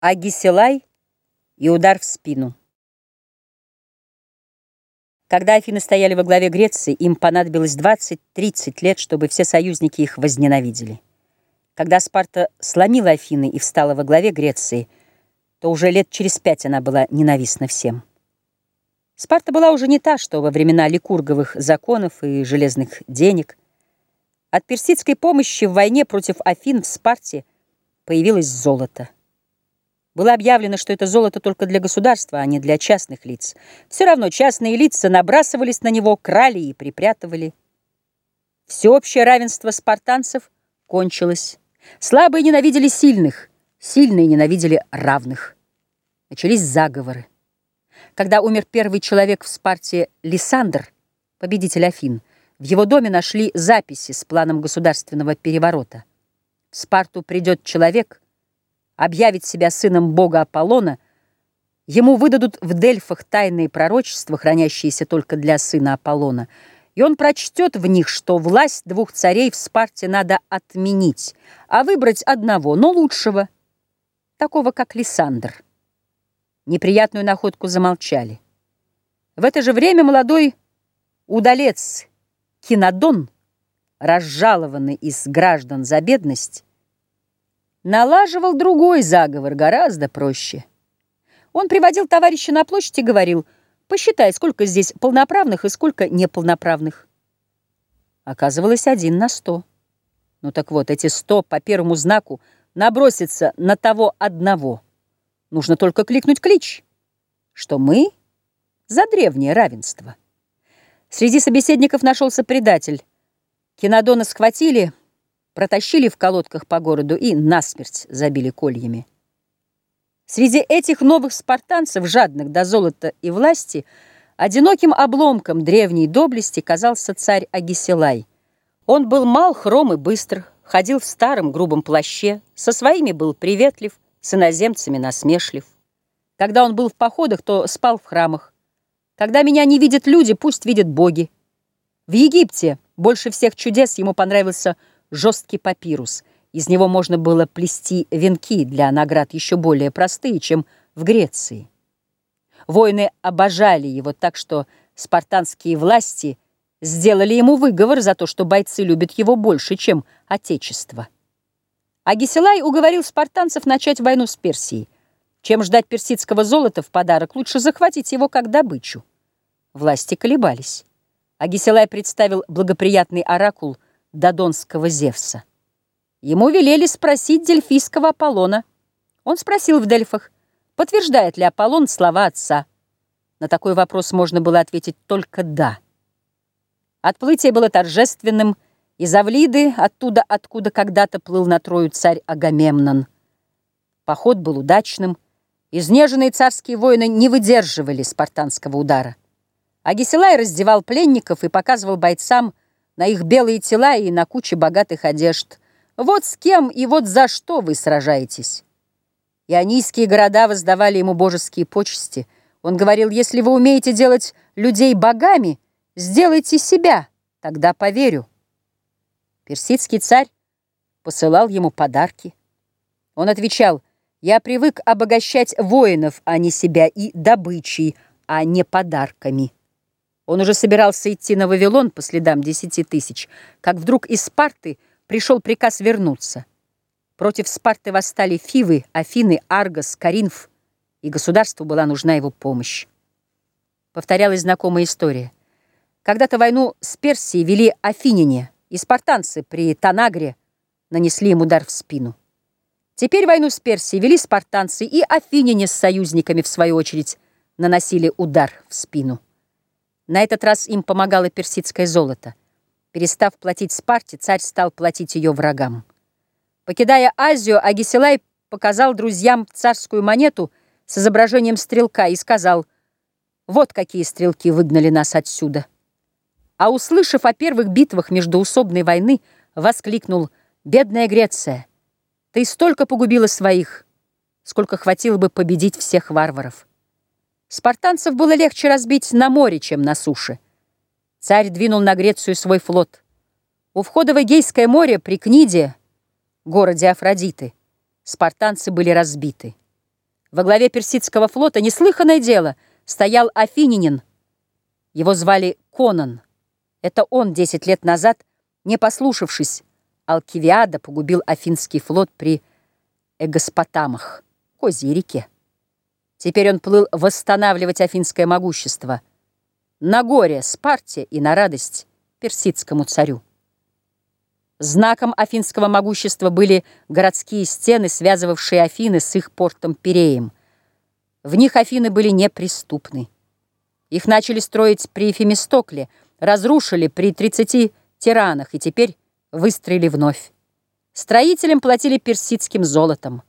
Агисилай и удар в спину. Когда Афины стояли во главе Греции, им понадобилось 20-30 лет, чтобы все союзники их возненавидели. Когда Спарта сломила Афины и встала во главе Греции, то уже лет через пять она была ненавистна всем. Спарта была уже не та, что во времена ликурговых законов и железных денег. От персидской помощи в войне против Афин в Спарте появилось золото. Было объявлено, что это золото только для государства, а не для частных лиц. Все равно частные лица набрасывались на него, крали и припрятывали. Всеобщее равенство спартанцев кончилось. Слабые ненавидели сильных, сильные ненавидели равных. Начались заговоры. Когда умер первый человек в Спарте Лисандр, победитель Афин, в его доме нашли записи с планом государственного переворота. В Спарту придет человек — объявит себя сыном бога Аполлона, ему выдадут в Дельфах тайные пророчества, хранящиеся только для сына Аполлона, и он прочтет в них, что власть двух царей в Спарте надо отменить, а выбрать одного, но лучшего, такого как Лисандр. Неприятную находку замолчали. В это же время молодой удалец Кинадон, разжалованный из граждан за бедность, налаживал другой заговор, гораздо проще. Он приводил товарища на площадь и говорил, посчитай, сколько здесь полноправных и сколько неполноправных. Оказывалось, один на сто. Ну так вот, эти сто по первому знаку набросятся на того одного. Нужно только кликнуть клич, что мы за древнее равенство. Среди собеседников нашелся предатель. Кинодона схватили, протащили в колодках по городу и насмерть забили кольями. Среди этих новых спартанцев, жадных до золота и власти, одиноким обломком древней доблести казался царь Агисилай. Он был мал, хром и быстр, ходил в старом грубом плаще, со своими был приветлив, с иноземцами насмешлив. Когда он был в походах, то спал в храмах. Когда меня не видят люди, пусть видят боги. В Египте больше всех чудес ему понравился жесткий папирус. Из него можно было плести венки для наград еще более простые, чем в Греции. Воины обожали его так, что спартанские власти сделали ему выговор за то, что бойцы любят его больше, чем отечество. Агисилай уговорил спартанцев начать войну с Персией. Чем ждать персидского золота в подарок, лучше захватить его как добычу. Власти колебались. Агисилай представил благоприятный оракул – додонского Зевса. Ему велели спросить дельфийского Аполлона. Он спросил в Дельфах, подтверждает ли Аполлон слова отца. На такой вопрос можно было ответить только «да». Отплытие было торжественным, из Авлиды, оттуда, откуда когда-то плыл на Трою царь Агамемнон. Поход был удачным, изнеженные царские воины не выдерживали спартанского удара. Агисилай раздевал пленников и показывал бойцам, на их белые тела и на куче богатых одежд. Вот с кем и вот за что вы сражаетесь. Ионийские города воздавали ему божеские почести. Он говорил, если вы умеете делать людей богами, сделайте себя, тогда поверю. Персидский царь посылал ему подарки. Он отвечал, я привык обогащать воинов, а не себя, и добычей, а не подарками. Он уже собирался идти на Вавилон по следам десяти тысяч, как вдруг из Спарты пришел приказ вернуться. Против Спарты восстали Фивы, Афины, Аргос, Каринф, и государству была нужна его помощь. Повторялась знакомая история. Когда-то войну с Персией вели афиняне, и спартанцы при Танагре нанесли им удар в спину. Теперь войну с Персией вели спартанцы, и афиняне с союзниками, в свою очередь, наносили удар в спину. На этот раз им помогало персидское золото. Перестав платить Спарте, царь стал платить ее врагам. Покидая Азию, Агисилай показал друзьям царскую монету с изображением стрелка и сказал, «Вот какие стрелки выгнали нас отсюда». А услышав о первых битвах междоусобной войны, воскликнул, «Бедная Греция, ты столько погубила своих, сколько хватило бы победить всех варваров». Спартанцев было легче разбить на море, чем на суше. Царь двинул на Грецию свой флот. У входа в Эгейское море при Книде, городе Афродиты, спартанцы были разбиты. Во главе персидского флота неслыханное дело стоял афининин. Его звали Конан. Это он десять лет назад, не послушавшись, Алкивиада погубил афинский флот при Эгоспотамах, Козьей реке. Теперь он плыл восстанавливать афинское могущество на горе Спарте и на радость персидскому царю. Знаком афинского могущества были городские стены, связывавшие Афины с их портом Пиреем. В них Афины были неприступны. Их начали строить при Фемистокле, разрушили при 30 тиранах и теперь выстроили вновь. Строителям платили персидским золотом.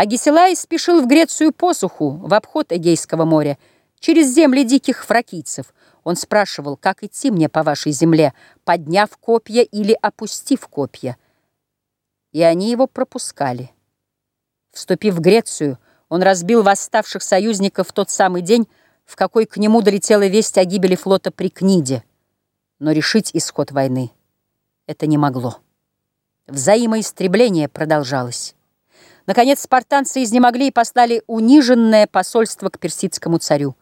А Гесилай спешил в Грецию посуху, в обход Эгейского моря, через земли диких фракийцев. Он спрашивал, как идти мне по вашей земле, подняв копья или опустив копья. И они его пропускали. Вступив в Грецию, он разбил восставших союзников в тот самый день, в какой к нему долетела весть о гибели флота при Книде. Но решить исход войны это не могло. Взаимоистребление продолжалось. Наконец спартанцы изнемогли и послали униженное посольство к персидскому царю.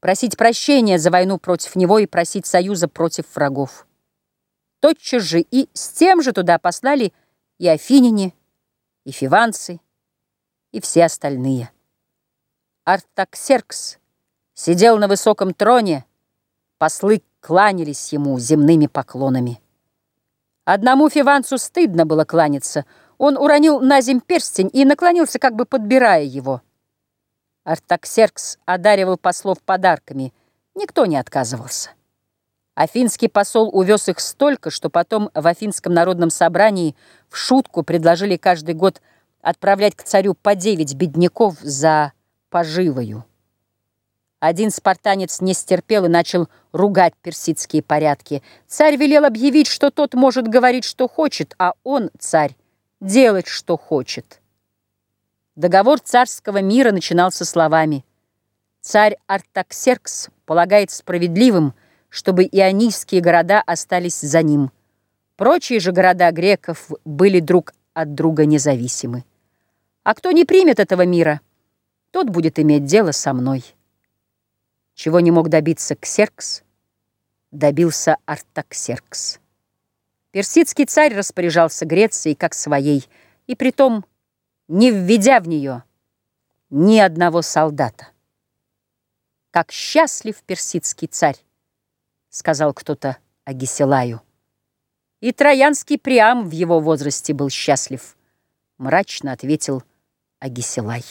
Просить прощения за войну против него и просить союза против врагов. Тотчас же и с тем же туда послали и афиняне, и фиванцы, и все остальные. Артаксеркс сидел на высоком троне, послы кланялись ему земными поклонами. Одному фиванцу стыдно было кланяться — он уронил на земь перстень и наклонился, как бы подбирая его. Артаксеркс одаривал послов подарками. Никто не отказывался. Афинский посол увез их столько, что потом в Афинском народном собрании в шутку предложили каждый год отправлять к царю по девять бедняков за поживою. Один спартанец не стерпел и начал ругать персидские порядки. Царь велел объявить, что тот может говорить, что хочет, а он, царь, делать, что хочет. Договор царского мира начинался словами «Царь Артаксеркс полагает справедливым, чтобы ионийские города остались за ним. Прочие же города греков были друг от друга независимы. А кто не примет этого мира, тот будет иметь дело со мной». Чего не мог добиться Ксеркс, добился Артаксеркс. Персидский царь распоряжался Грецией как своей, и притом не введя в нее ни одного солдата. «Как счастлив персидский царь!» — сказал кто-то Агисилаю. И троянский Приам в его возрасте был счастлив, мрачно ответил Агисилай.